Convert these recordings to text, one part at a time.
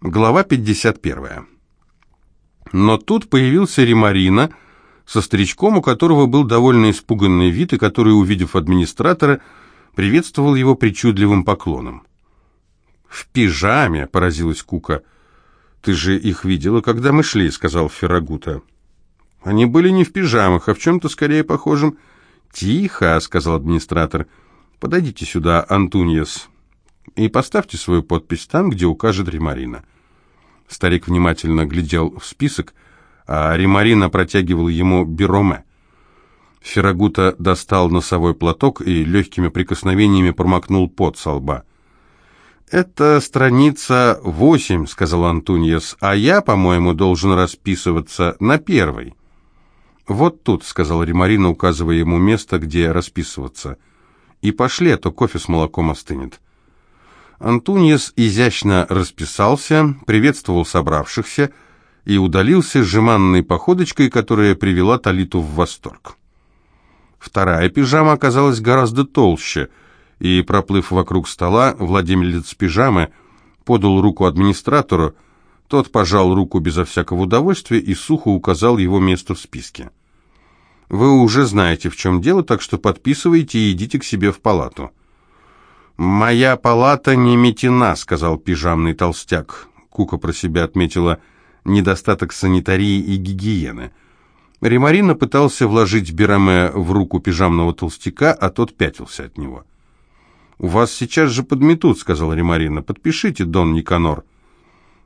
Глава 51. Но тут появился Римарина со старичком, у которого был довольно испуганный вид, и который, увидев администратора, приветствовал его причудливым поклоном. «В пижаме!» — поразилась Кука. «Ты же их видела, когда мы шли», — сказал Феррагута. «Они были не в пижамах, а в чем-то скорее похожем». «Тихо!» — сказал администратор. «Подойдите сюда, Антуньес, и поставьте свою подпись там, где укажет Римарина». Старик внимательно глядел в список, а Римарина протягивал ему бероме. Феррагута достал носовой платок и легкими прикосновениями промокнул пот со лба. «Это страница восемь», — сказал Антуньес, — «а я, по-моему, должен расписываться на первой». «Вот тут», — сказал Римарина, указывая ему место, где расписываться. «И пошли, а то кофе с молоком остынет». Антуньес изящно расписался, приветствовал собравшихся и удалился сжиманной походочкой, которая привела Талиту в восторг. Вторая пижама оказалась гораздо толще, и, проплыв вокруг стола, владелец пижамы подал руку администратору, тот пожал руку безо всякого удовольствия и сухо указал его место в списке. «Вы уже знаете, в чем дело, так что подписывайте и идите к себе в палату». «Моя палата не метена», — сказал пижамный толстяк. Кука про себя отметила недостаток санитарии и гигиены. Римарина пытался вложить Бераме в руку пижамного толстяка, а тот пятился от него. «У вас сейчас же подметут», — сказала Римарина. «Подпишите, Дон Никанор».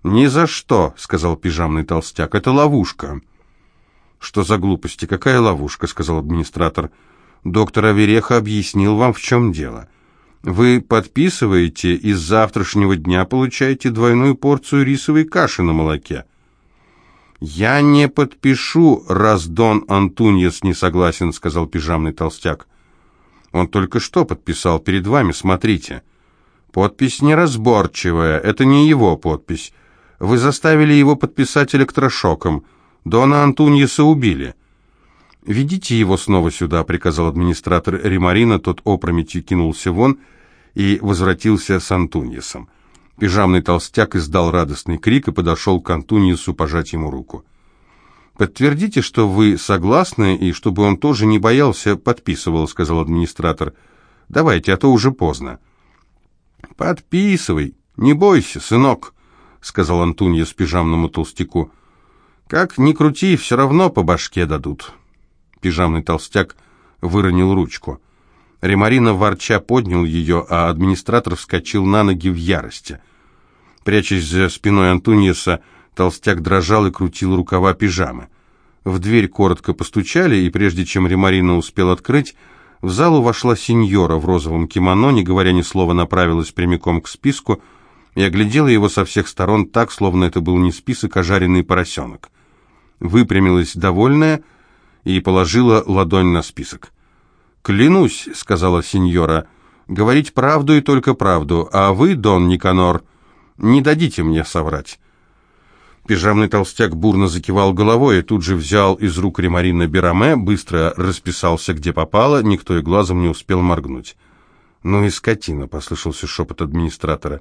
«Ни за что», — сказал пижамный толстяк. «Это ловушка». «Что за глупости? Какая ловушка?» — сказал администратор. «Доктор Авереха объяснил вам, в чем дело». Вы подписываете и с завтрашнего дня получаете двойную порцию рисовой каши на молоке. «Я не подпишу, раз Дон Антуньес не согласен», — сказал пижамный толстяк. «Он только что подписал перед вами, смотрите. Подпись неразборчивая, это не его подпись. Вы заставили его подписать электрошоком. Дона Антуньеса убили». «Ведите его снова сюда», — приказал администратор Римарина, тот опрометью кинулся вон и возвратился с Антуньесом. Пижамный толстяк издал радостный крик и подошел к Антуньесу пожать ему руку. «Подтвердите, что вы согласны, и чтобы он тоже не боялся, подписывал», — сказал администратор. «Давайте, а то уже поздно». «Подписывай, не бойся, сынок», — сказал Антуньес пижамному толстяку. «Как ни крути, все равно по башке дадут». Пижамный толстяк выронил ручку. Ремарина ворча поднял ее, а администратор вскочил на ноги в ярости. Прячась за спиной Антуниеса, толстяк дрожал и крутил рукава пижамы. В дверь коротко постучали, и прежде чем Ремарина успел открыть, в залу вошла сеньора в розовом кимоно, не говоря ни слова, направилась прямиком к списку и оглядела его со всех сторон так, словно это был не список, а жареный поросенок. Выпрямилась довольная и положила ладонь на список. «Клянусь», — сказала сеньора, — «говорить правду и только правду, а вы, Дон Никанор, не дадите мне соврать». Пижамный толстяк бурно закивал головой и тут же взял из рук Ремарина Бераме, быстро расписался, где попало, никто и глазом не успел моргнуть. «Ну и скотина», — послышался шепот администратора.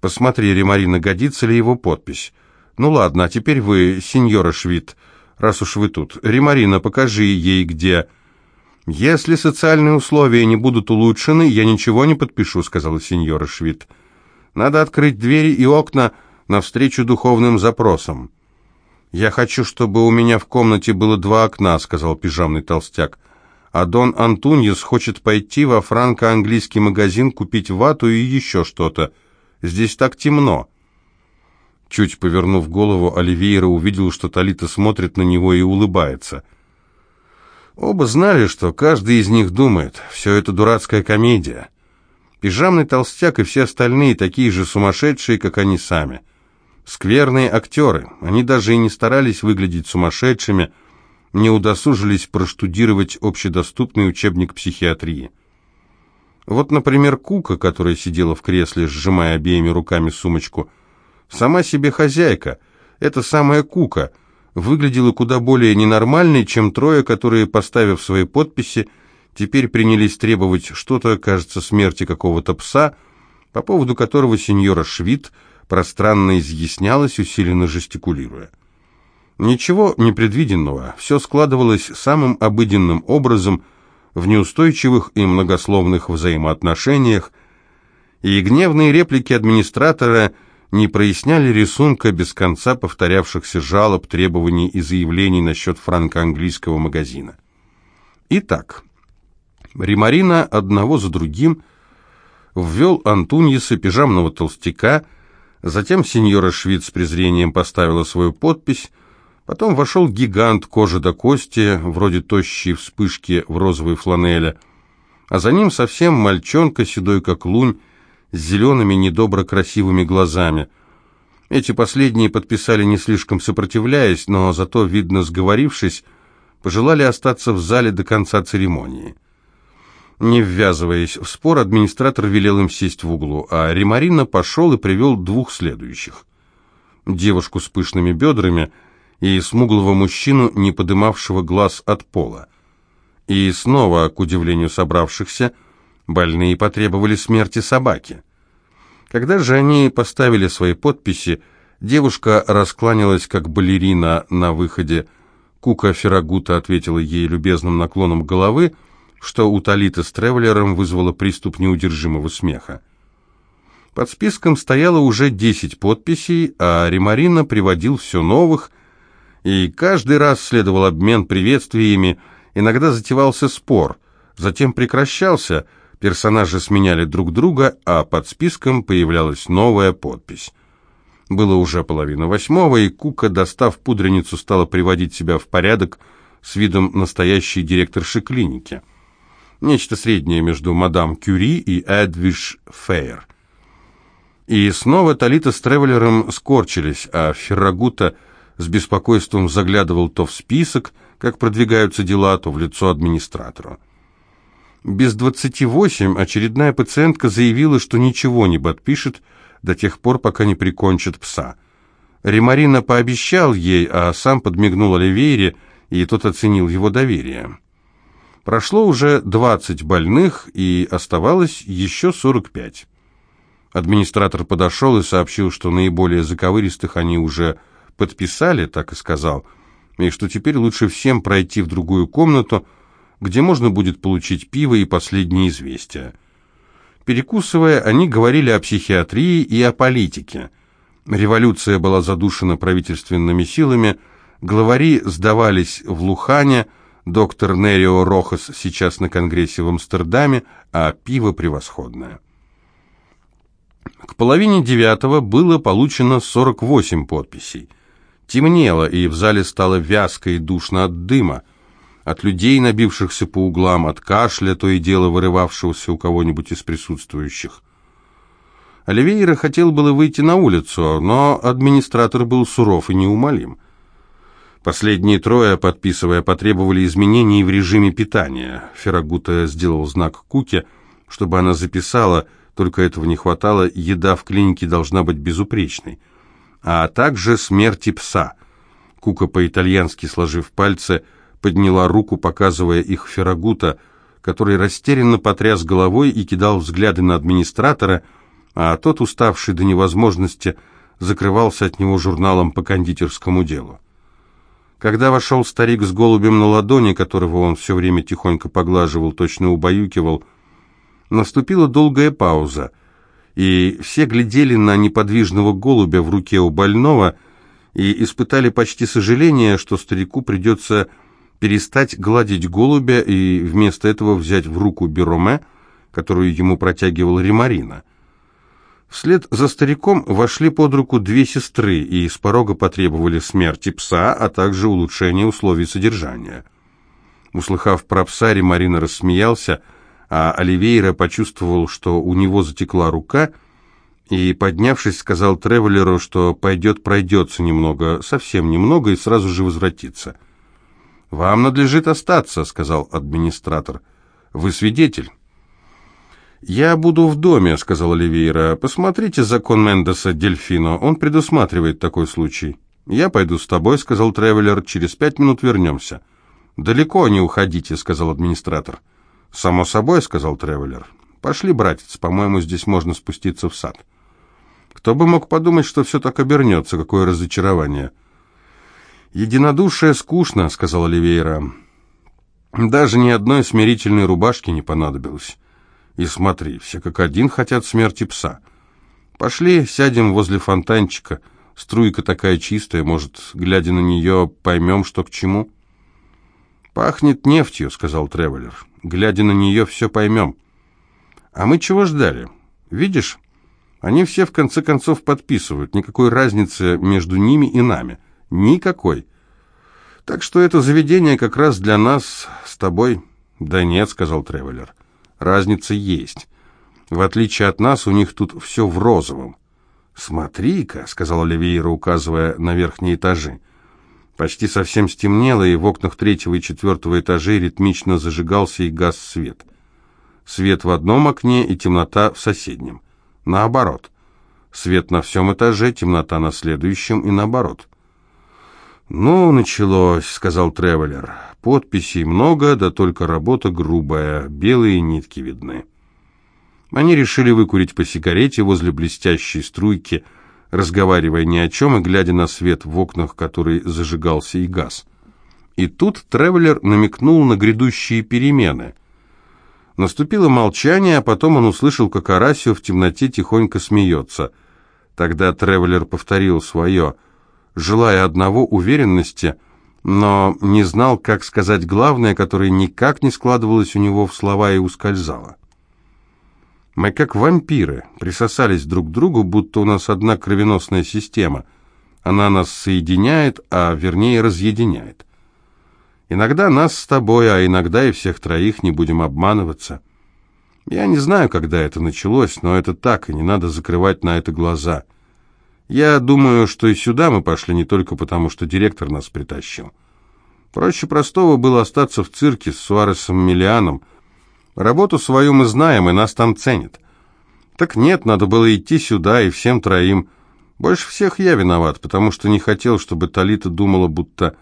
«Посмотри, Ремарина, годится ли его подпись?» «Ну ладно, а теперь вы, сеньора Швид, раз уж вы тут. Ремарина, покажи ей, где...» «Если социальные условия не будут улучшены, я ничего не подпишу», — сказала сеньора Швид. «Надо открыть двери и окна навстречу духовным запросам». «Я хочу, чтобы у меня в комнате было два окна», — сказал пижамный толстяк. «А Дон Антуньес хочет пойти во франко-английский магазин купить вату и еще что-то. Здесь так темно». Чуть повернув голову, Оливейра увидел, что Талита смотрит на него и улыбается — Оба знали, что каждый из них думает, все это дурацкая комедия. Пижамный толстяк и все остальные такие же сумасшедшие, как они сами. Скверные актеры, они даже и не старались выглядеть сумасшедшими, не удосужились проштудировать общедоступный учебник психиатрии. Вот, например, Кука, которая сидела в кресле, сжимая обеими руками сумочку, сама себе хозяйка, это самая Кука — выглядела куда более ненормальной, чем трое, которые, поставив свои подписи, теперь принялись требовать что-то, кажется, смерти какого-то пса, по поводу которого сеньора Швид пространно изъяснялась, усиленно жестикулируя. Ничего непредвиденного, все складывалось самым обыденным образом в неустойчивых и многословных взаимоотношениях, и гневные реплики администратора не проясняли рисунка без конца повторявшихся жалоб, требований и заявлений насчет франко-английского магазина. Итак, Римарина одного за другим ввел Антуньеса, пижамного толстяка, затем сеньора Швид с презрением поставила свою подпись, потом вошел гигант кожи до кости, вроде тощей вспышки в розовой фланеле, а за ним совсем мальчонка, седой как лунь, с зелеными недобро красивыми глазами. Эти последние подписали не слишком сопротивляясь, но зато, видно сговорившись, пожелали остаться в зале до конца церемонии. Не ввязываясь в спор, администратор велел им сесть в углу, а Римарина пошел и привел двух следующих. Девушку с пышными бедрами и смуглого мужчину, не подымавшего глаз от пола. И снова, к удивлению собравшихся, больные потребовали смерти собаки. Когда же они поставили свои подписи, девушка раскланялась как балерина на выходе. Кука Ферагута ответила ей любезным наклоном головы, что у Талиты с Тревелером вызвало приступ неудержимого смеха. Под списком стояло уже десять подписей, а Римарина приводил все новых, и каждый раз следовал обмен приветствиями, иногда затевался спор, затем прекращался, персонажи сменяли друг друга, а под списком появлялась новая подпись. Было уже половина восьмого, и Кука, достав пудреницу, стала приводить себя в порядок с видом настоящей директорши клиники – нечто среднее между мадам Кюри и Эдвиш Фейер. И снова Талита с Тревелером скорчились, а Феррагута с беспокойством заглядывал то в список, как продвигаются дела, то в лицо администратору. Без двадцати восемь очередная пациентка заявила, что ничего не подпишет до тех пор, пока не прикончит пса. Римарина пообещал ей, а сам подмигнул Оливейре, и тот оценил его доверие. Прошло уже 20 больных, и оставалось еще 45. Администратор подошел и сообщил, что наиболее заковыристых они уже подписали, так и сказал, и что теперь лучше всем пройти в другую комнату, где можно будет получить пиво и последние известия. Перекусывая, они говорили о психиатрии и о политике. Революция была задушена правительственными силами, главари сдавались в Лухане, Доктор Нерио Рохас сейчас на конгрессе в Амстердаме, а пиво превосходное. К половине девятого было получено 48 подписей. Темнело, и в зале стало вязко и душно от дыма, от людей, набившихся по углам, от кашля, то и дело вырывавшегося у кого-нибудь из присутствующих. Оливейра хотел было выйти на улицу, но администратор был суров и неумолим. Последние трое, подписывая, потребовали изменений в режиме питания. Ферагута сделал знак Куке, чтобы она записала, только этого не хватало, еда в клинике должна быть безупречной. А также смерти пса. Кука, по-итальянски сложив пальцы, подняла руку, показывая их Ферагута, который растерянно потряс головой и кидал взгляды на администратора, а тот, уставший до невозможности, закрывался от него журналом по кондитерскому делу. Когда вошел старик с голубем на ладони, которого он все время тихонько поглаживал, точно убаюкивал, наступила долгая пауза, и все глядели на неподвижного голубя в руке у больного и испытали почти сожаление, что старику придется перестать гладить голубя и вместо этого взять в руку Бероме, которую ему протягивал Римарина. Вслед за стариком вошли под руку две сестры и с порога потребовали смерти пса, а также улучшения условий содержания. Услыхав про пса, Марина рассмеялся, а Оливейра почувствовал, что у него затекла рука, и, поднявшись, сказал Тревелеру, что пойдет пройдется немного, совсем немного, и сразу же возвратится. «Вам надлежит остаться», — сказал администратор. «Вы свидетель». «Я буду в доме», — сказал Оливейра. «Посмотрите закон Мендеса Дельфино, он предусматривает такой случай». «Я пойду с тобой», — сказал Тревелер. «Через пять минут вернемся». «Далеко не уходите», — сказал администратор. «Само собой», — сказал Тревелер. «Пошли, братец, по-моему, здесь можно спуститься в сад». Кто бы мог подумать, что все так обернется, какое разочарование. «Единодушие скучно», — сказал Оливейра. «Даже ни одной смирительной рубашки не понадобилось. И смотри, все как один хотят смерти пса. Пошли, сядем возле фонтанчика. Струйка такая чистая, может, глядя на нее, поймем, что к чему». «Пахнет нефтью», — сказал Тревелер. «Глядя на нее, все поймем». «А мы чего ждали? Видишь, они все в конце концов подписывают. Никакой разницы между ними и нами. Никакой. Так что это заведение как раз для нас с тобой...» «Да нет», — сказал Тревелер. «Разница есть. В отличие от нас, у них тут все в розовом». «Смотри-ка», — сказал Оливейра, указывая на верхние этажи. Почти совсем стемнело, и в окнах третьего и четвертого этажей ритмично зажигался и газ свет. Свет в одном окне и темнота в соседнем. Наоборот. Свет на всем этаже, темнота на следующем и наоборот. «Ну, началось», — сказал Тревелер. «Подписей много, да только работа грубая, белые нитки видны». Они решили выкурить по сигарете возле блестящей струйки, разговаривая ни о чем и глядя на свет в окнах, который зажигался и газ. И тут Тревелер намекнул на грядущие перемены — Наступило молчание, а потом он услышал, как Арасио в темноте тихонько смеется. Тогда Тревелер повторил свое, желая одного уверенности, но не знал, как сказать главное, которое никак не складывалось у него в слова и ускользало. Мы как вампиры, присосались друг к другу, будто у нас одна кровеносная система. Она нас соединяет, а вернее разъединяет. Иногда нас с тобой, а иногда и всех троих, не будем обманываться. Я не знаю, когда это началось, но это так, и не надо закрывать на это глаза. Я думаю, что и сюда мы пошли не только потому, что директор нас притащил. Проще простого было остаться в цирке с Суаресом Миллианом. Работу свою мы знаем, и нас там ценят. Так нет, надо было идти сюда и всем троим. Больше всех я виноват, потому что не хотел, чтобы Талита думала, будто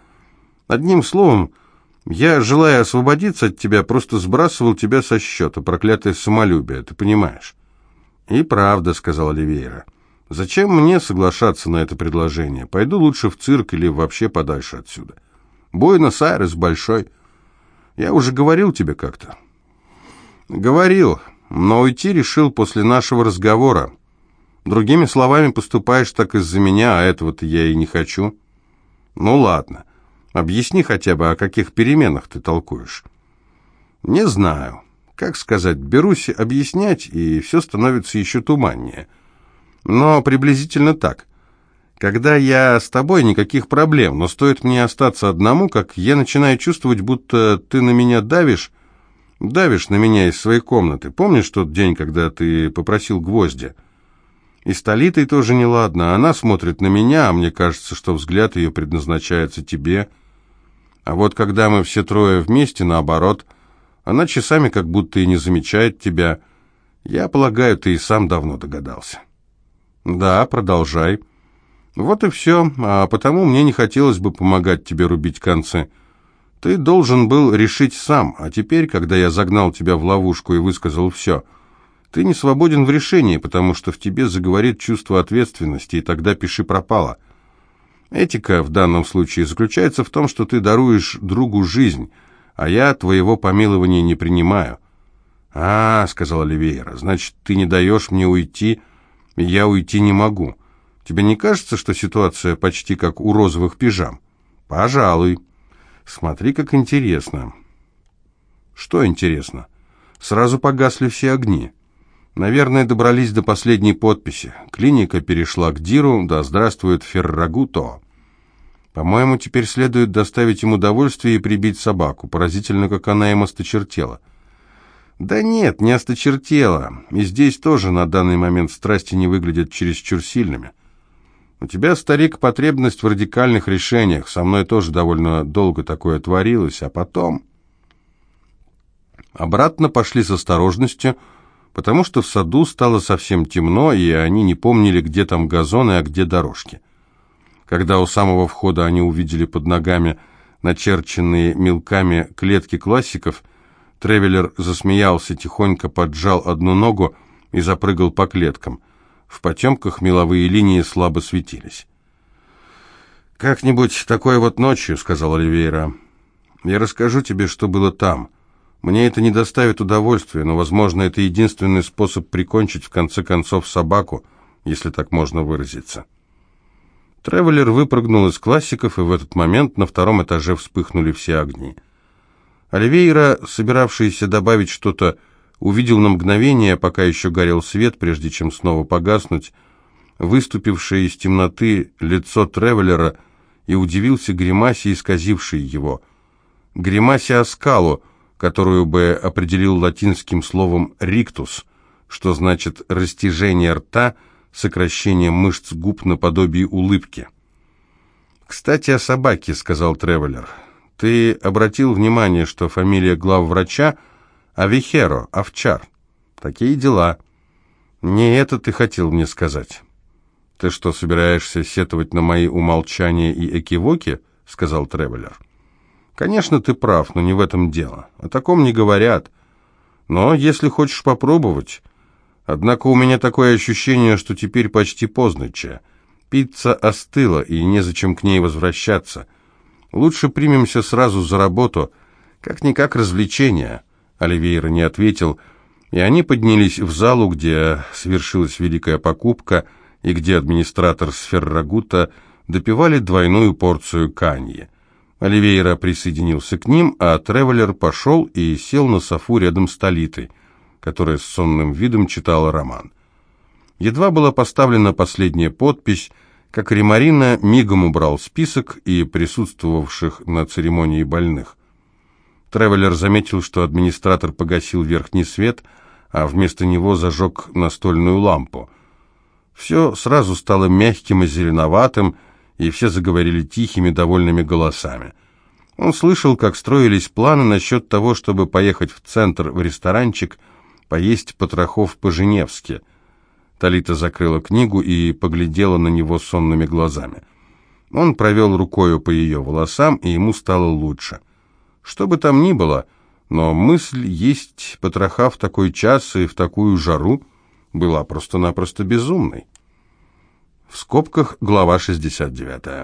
Одним словом, я, желая освободиться от тебя, просто сбрасывал тебя со счета, проклятое самолюбие, ты понимаешь?» «И правда», — сказал Оливейра. «Зачем мне соглашаться на это предложение? Пойду лучше в цирк или вообще подальше отсюда. Буэнос-Айрес большой. Я уже говорил тебе как-то». «Говорил, но уйти решил после нашего разговора. Другими словами, поступаешь так из-за меня, а этого-то я и не хочу». «Ну ладно». Объясни хотя бы, о каких переменах ты толкуешь. Не знаю. Как сказать, берусь объяснять, и все становится еще туманнее. Но приблизительно так. Когда я с тобой, никаких проблем, но стоит мне остаться одному, как я начинаю чувствовать, будто ты на меня давишь, давишь на меня из своей комнаты. Помнишь тот день, когда ты попросил гвоздя? И с Толитой тоже неладно. Она смотрит на меня, а мне кажется, что взгляд ее предназначается тебе — а вот когда мы все трое вместе, наоборот, она часами как будто и не замечает тебя. Я полагаю, ты и сам давно догадался. Да, продолжай. Вот и все, а потому мне не хотелось бы помогать тебе рубить концы. Ты должен был решить сам, а теперь, когда я загнал тебя в ловушку и высказал все, ты не свободен в решении, потому что в тебе заговорит чувство ответственности, и тогда пиши пропало. Этика в данном случае заключается в том, что ты даруешь другу жизнь, а я твоего помилования не принимаю. «А, — сказал Оливейра, — значит, ты не даешь мне уйти, я уйти не могу. Тебе не кажется, что ситуация почти как у розовых пижам?» «Пожалуй. Смотри, как интересно». «Что интересно?» Сразу погасли все огни. Наверное, добрались до последней подписи. Клиника перешла к Диру, да здравствует Феррагуто. По-моему, теперь следует доставить ему удовольствие и прибить собаку. Поразительно, как она им осточертела. Да нет, не осточертела. И здесь тоже на данный момент страсти не выглядят чересчур сильными. У тебя, старик, потребность в радикальных решениях. Со мной тоже довольно долго такое творилось, а потом... Обратно пошли с осторожностью, потому что в саду стало совсем темно, и они не помнили, где там газоны, а где дорожки. Когда у самого входа они увидели под ногами начерченные мелками клетки классиков, Тревелер засмеялся, тихонько поджал одну ногу и запрыгал по клеткам. В потемках меловые линии слабо светились. «Как-нибудь такой вот ночью», — сказал Оливейра. «Я расскажу тебе, что было там. Мне это не доставит удовольствия, но, возможно, это единственный способ прикончить, в конце концов, собаку, если так можно выразиться». Тревелер выпрыгнул из классиков, и в этот момент на втором этаже вспыхнули все огни. Оливейра, собиравшийся добавить что-то, увидел на мгновение, пока еще горел свет, прежде чем снова погаснуть, выступившее из темноты лицо Тревелера и удивился гримасе, исказившей его. Гримасе оскалу, которую бы определил латинским словом «риктус», что значит «растяжение рта», сокращение мышц губ наподобие улыбки. «Кстати, о собаке», — сказал Тревелер. «Ты обратил внимание, что фамилия главврача Авихеро, овчар. Такие дела. Не это ты хотел мне сказать». «Ты что, собираешься сетовать на мои умолчания и экивоки?» — сказал Тревелер. «Конечно, ты прав, но не в этом дело. О таком не говорят. Но если хочешь попробовать...» Однако у меня такое ощущение, что теперь почти поздно, Че. Пицца остыла, и незачем к ней возвращаться. Лучше примемся сразу за работу. Как-никак развлечение. Оливейра не ответил, и они поднялись в залу, где свершилась великая покупка, и где администратор Сферрагута допивали двойную порцию каньи. Оливейра присоединился к ним, а Тревелер пошел и сел на софу рядом с Толитой которая с сонным видом читала роман. Едва была поставлена последняя подпись, как Римарина мигом убрал список и присутствовавших на церемонии больных. Тревелер заметил, что администратор погасил верхний свет, а вместо него зажег настольную лампу. Все сразу стало мягким и зеленоватым, и все заговорили тихими, довольными голосами. Он слышал, как строились планы насчет того, чтобы поехать в центр, в ресторанчик – поесть потрохов по-женевски. Талита закрыла книгу и поглядела на него сонными глазами. Он провел рукою по ее волосам, и ему стало лучше. Что бы там ни было, но мысль есть потроха в такой час и в такую жару была просто-напросто безумной. В скобках глава 69.